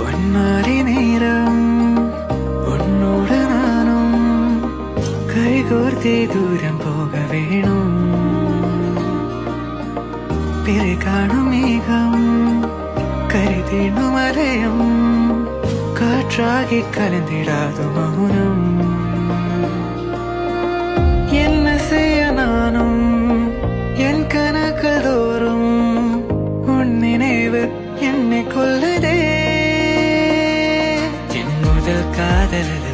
പൊന്മാറി നേരം ഉന്നോട് നാനും കൈകോർത്തി ദൂരം പോക വേണം. പിറെ കാണുമേകം കരുതീണു മലയം. കാറ്റാകി കലന്തിടാതു മൗനം. എന്ന ചെയ്യ നാനും എൻ കനക്കതോറും ഉൻ നിனைவு என்னை கொல்லுதே るかで